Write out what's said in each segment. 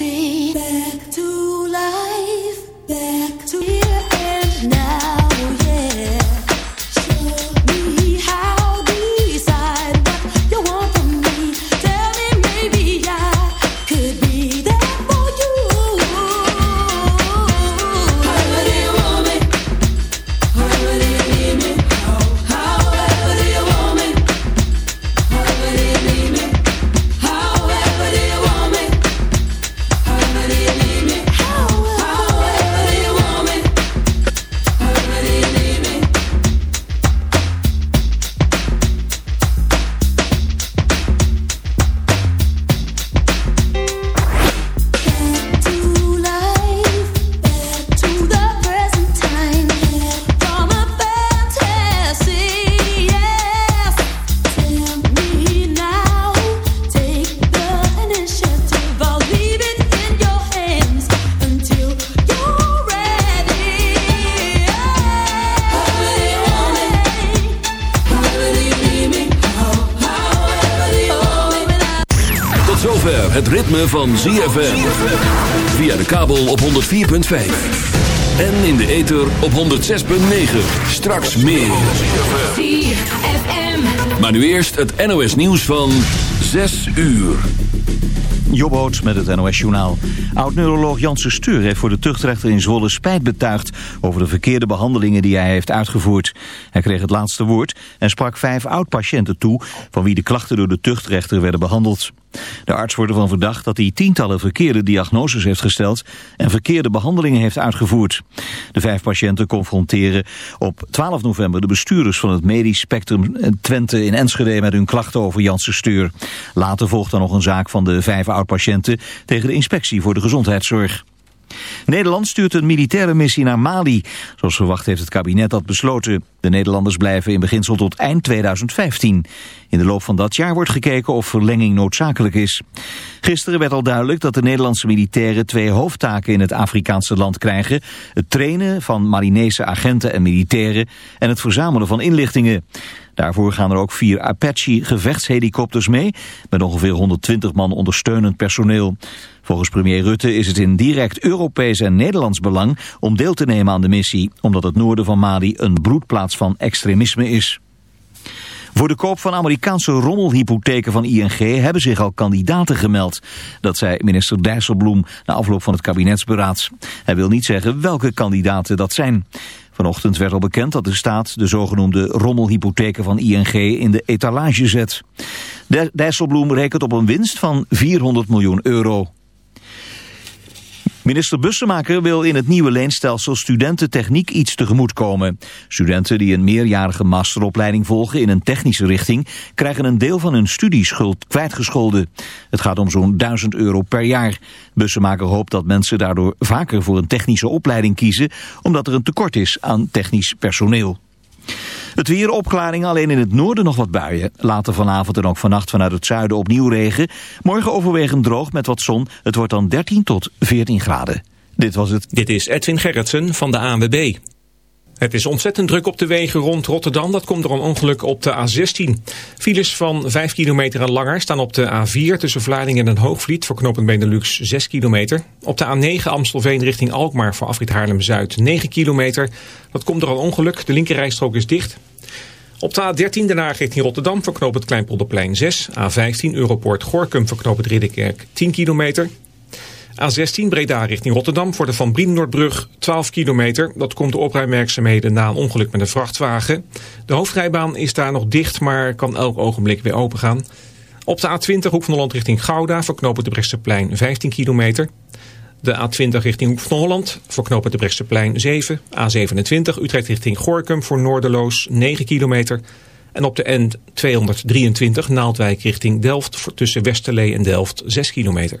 see back to van ZFM. Via de kabel op 104.5. En in de ether op 106.9. Straks meer. ZFM. Maar nu eerst het NOS nieuws van 6 uur. Jobboot met het NOS-journaal. Oud-neuroloog Janssen Steur heeft voor de tuchtrechter in Zwolle spijt betuigd... over de verkeerde behandelingen die hij heeft uitgevoerd. Hij kreeg het laatste woord en sprak vijf oud-patiënten toe... van wie de klachten door de tuchtrechter werden behandeld. De arts wordt ervan verdacht dat hij tientallen verkeerde diagnoses heeft gesteld en verkeerde behandelingen heeft uitgevoerd. De vijf patiënten confronteren op 12 november de bestuurders van het medisch spectrum Twente in Enschede met hun klachten over Janssen Steur. Later volgt dan nog een zaak van de vijf oud-patiënten tegen de inspectie voor de gezondheidszorg. Nederland stuurt een militaire missie naar Mali. Zoals verwacht heeft het kabinet dat besloten. De Nederlanders blijven in beginsel tot eind 2015. In de loop van dat jaar wordt gekeken of verlenging noodzakelijk is. Gisteren werd al duidelijk dat de Nederlandse militairen twee hoofdtaken in het Afrikaanse land krijgen. Het trainen van Marinese agenten en militairen en het verzamelen van inlichtingen. Daarvoor gaan er ook vier Apache gevechtshelikopters mee, met ongeveer 120 man ondersteunend personeel. Volgens premier Rutte is het in direct Europees en Nederlands belang om deel te nemen aan de missie, omdat het noorden van Mali een broedplaats van extremisme is. Voor de koop van Amerikaanse rommelhypotheken van ING hebben zich al kandidaten gemeld. Dat zei minister Dijsselbloem na afloop van het kabinetsberaad. Hij wil niet zeggen welke kandidaten dat zijn. Vanochtend werd al bekend dat de staat de zogenoemde rommelhypotheken van ING in de etalage zet. Dijsselbloem rekent op een winst van 400 miljoen euro. Minister Bussemaker wil in het nieuwe leenstelsel studenten techniek iets tegemoet komen. Studenten die een meerjarige masteropleiding volgen in een technische richting... krijgen een deel van hun studieschuld kwijtgescholden. Het gaat om zo'n 1000 euro per jaar. Bussemaker hoopt dat mensen daardoor vaker voor een technische opleiding kiezen... omdat er een tekort is aan technisch personeel. Het weer opklaring, alleen in het noorden nog wat buien. Later vanavond en ook vannacht vanuit het zuiden opnieuw regen. Morgen overwegend droog met wat zon. Het wordt dan 13 tot 14 graden. Dit was het. Dit is Edwin Gerritsen van de ANWB. Het is ontzettend druk op de wegen rond Rotterdam. Dat komt door een ongeluk op de A16. Files van 5 kilometer en langer staan op de A4 tussen Vlaardingen en Hoogvliet... voor knooppunt Benelux 6 kilometer. Op de A9 Amstelveen richting Alkmaar voor afrit Haarlem-Zuid 9 kilometer. Dat komt door een ongeluk. De linkerrijstrook is dicht. Op de A13 daarna richting Rotterdam voor knooppunt Kleinpolderplein 6. A15 Europoort Gorkum knooppunt Ridderkerk 10 kilometer. A16 Breda richting Rotterdam voor de Van Brienenoordbrug 12 kilometer. Dat komt door opruimwerkzaamheden na een ongeluk met een vrachtwagen. De hoofdrijbaan is daar nog dicht, maar kan elk ogenblik weer opengaan. Op de A20 Hoek van Holland richting Gouda voor knopen de Brechtseplein 15 kilometer. De A20 richting Hoek van Holland voor knopen de Brechtseplein 7. A27 Utrecht richting Gorkum voor Noorderloos 9 kilometer. En op de N223 Naaldwijk richting Delft tussen Westerlee en Delft 6 kilometer.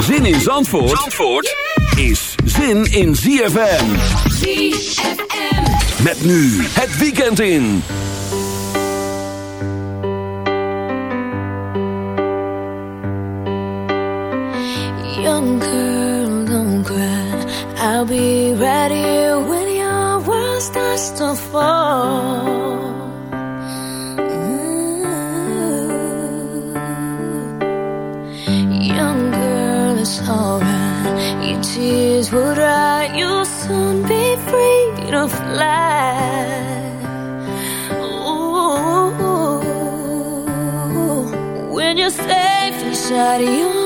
Zin in Zandvoort, Zandvoort is zin in ZFM. ZFM. Met nu het weekend in. Young girl, don't cry. I'll be here when your world starts to fall. Tears will dry. You'll soon be free to fly. Ooh. When you're safe inside your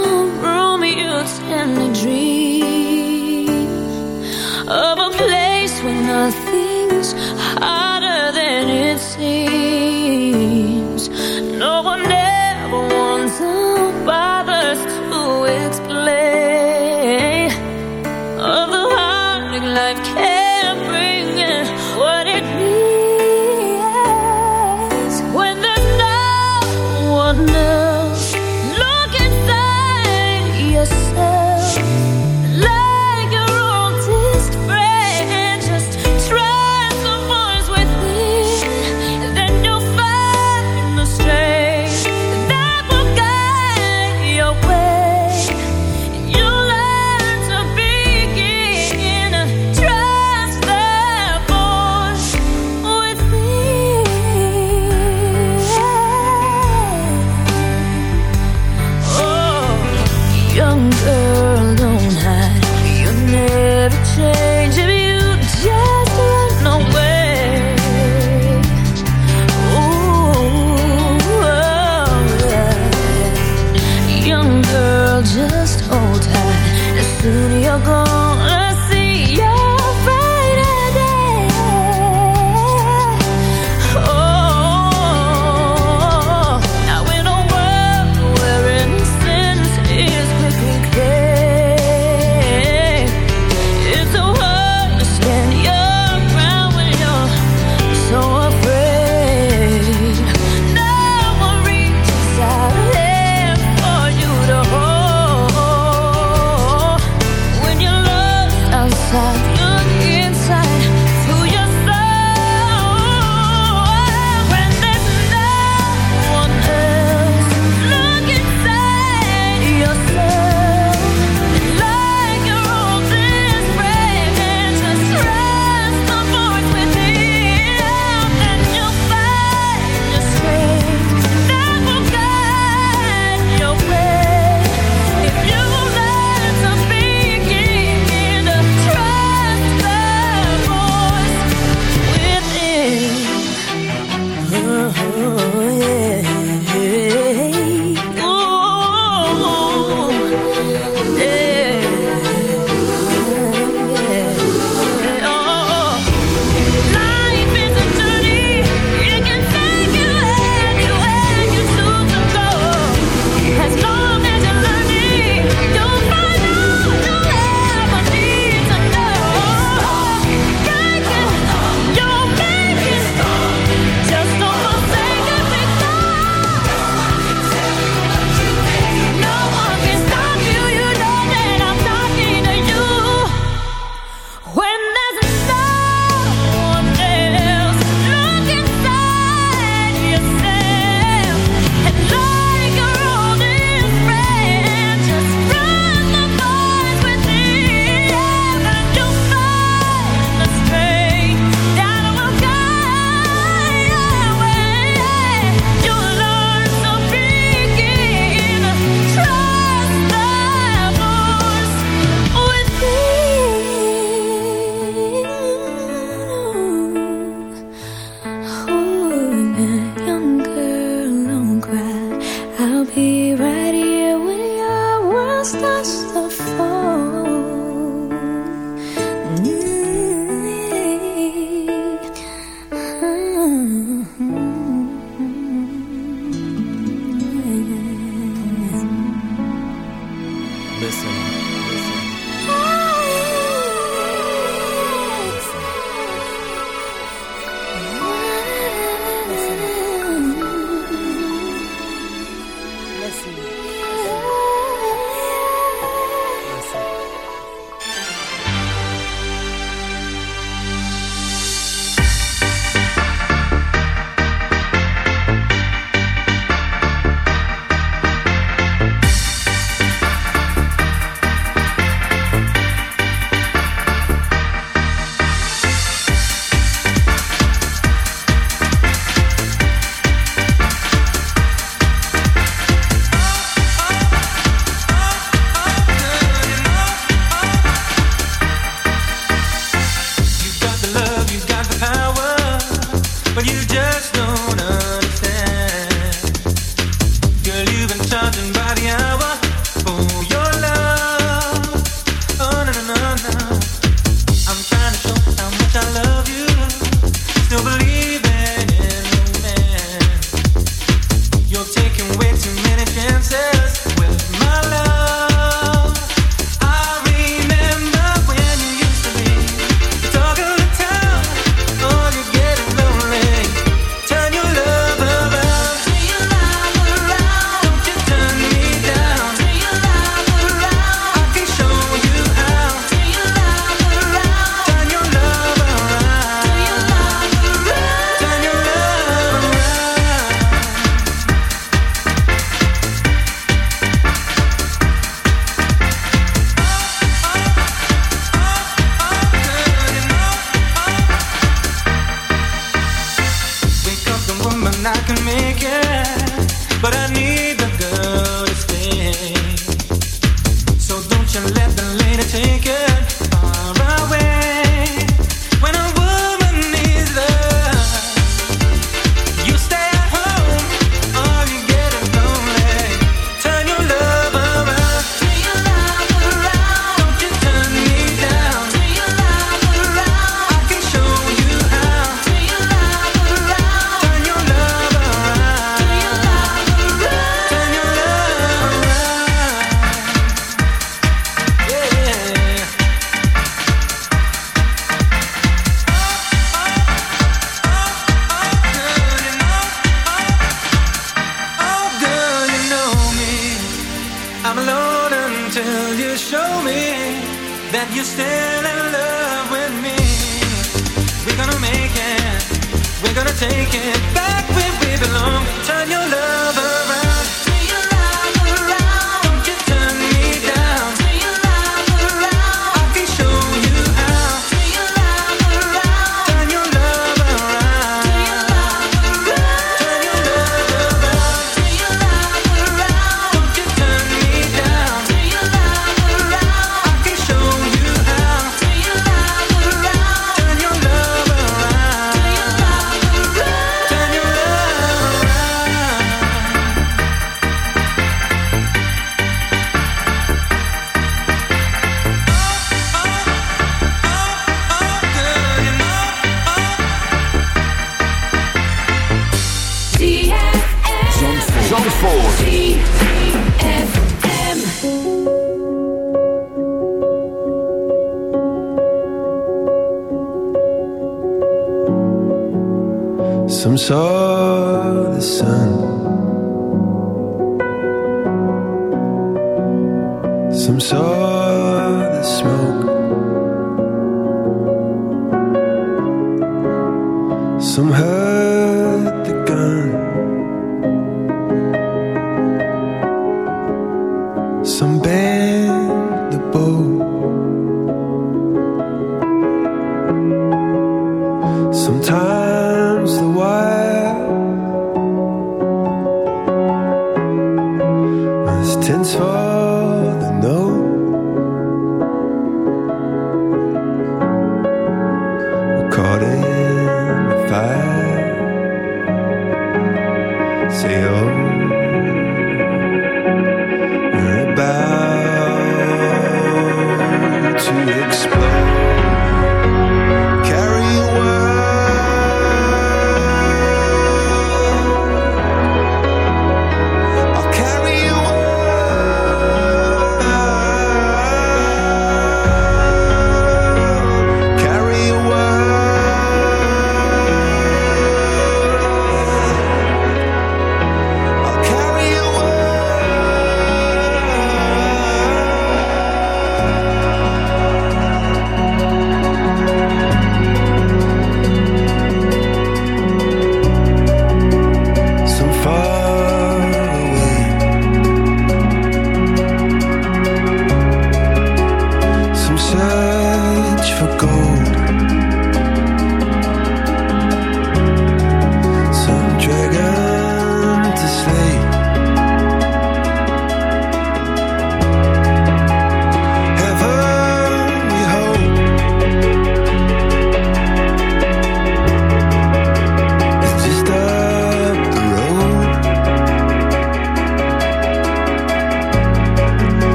Some saw the sun.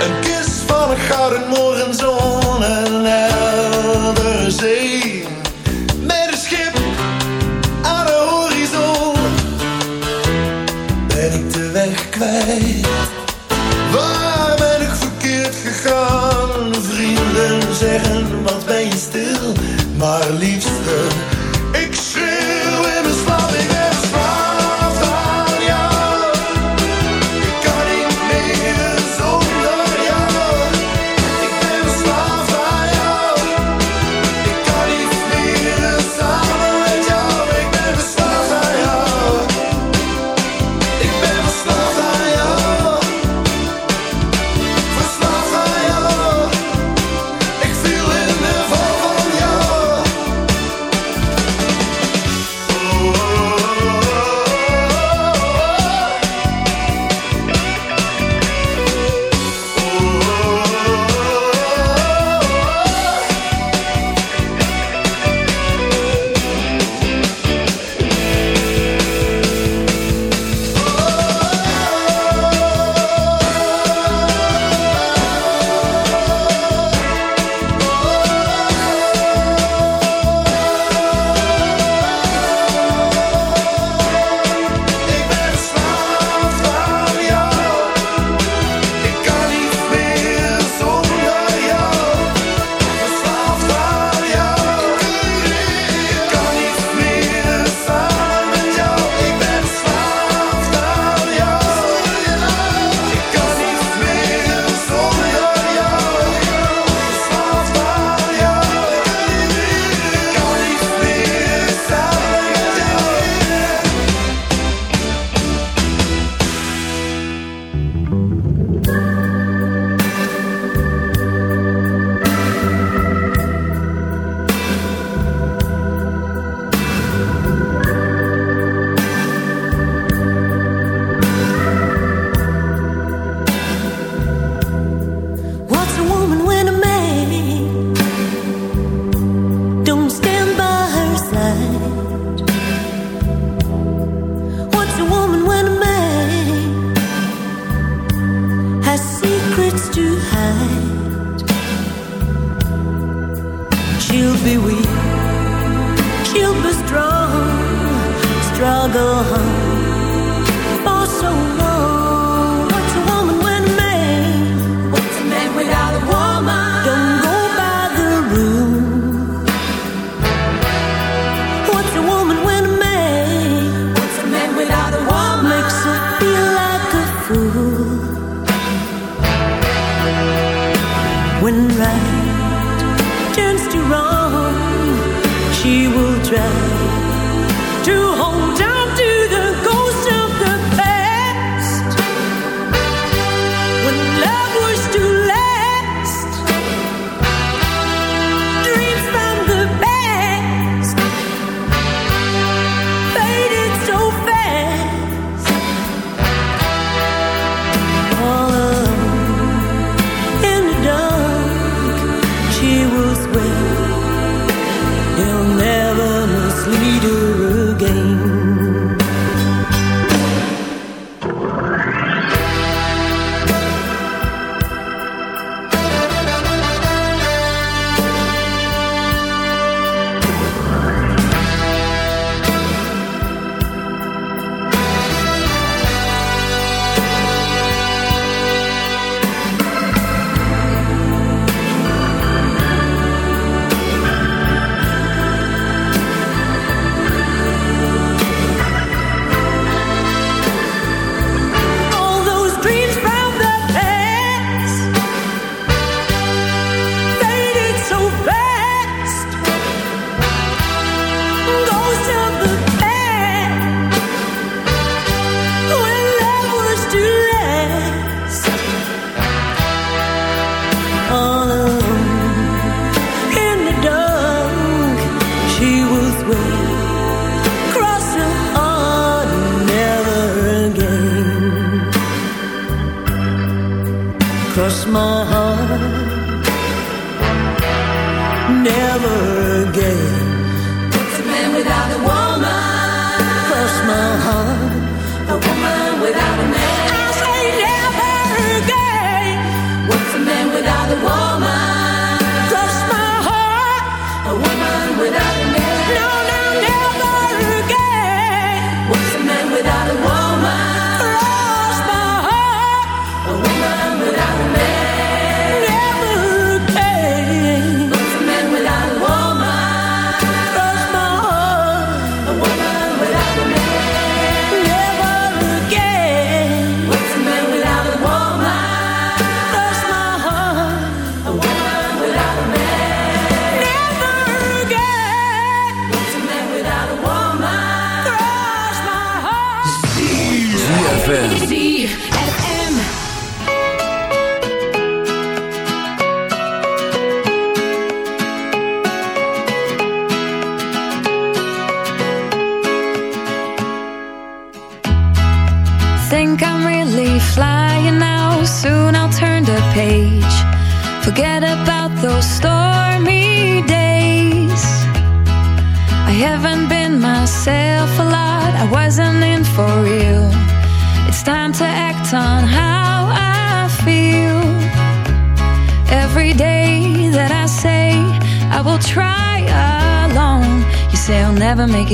Een kus van een gouden morgenzon, en heldere zee.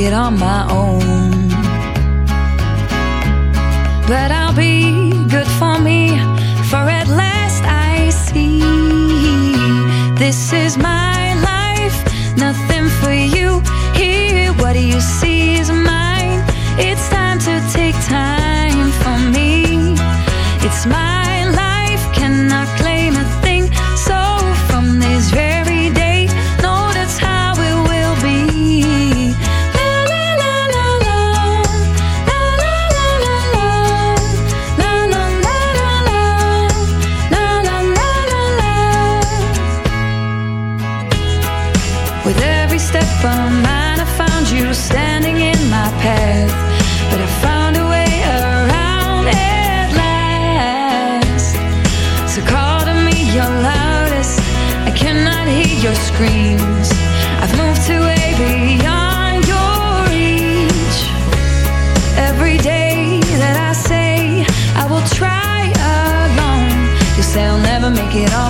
it on my own. it all.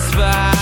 satisfied.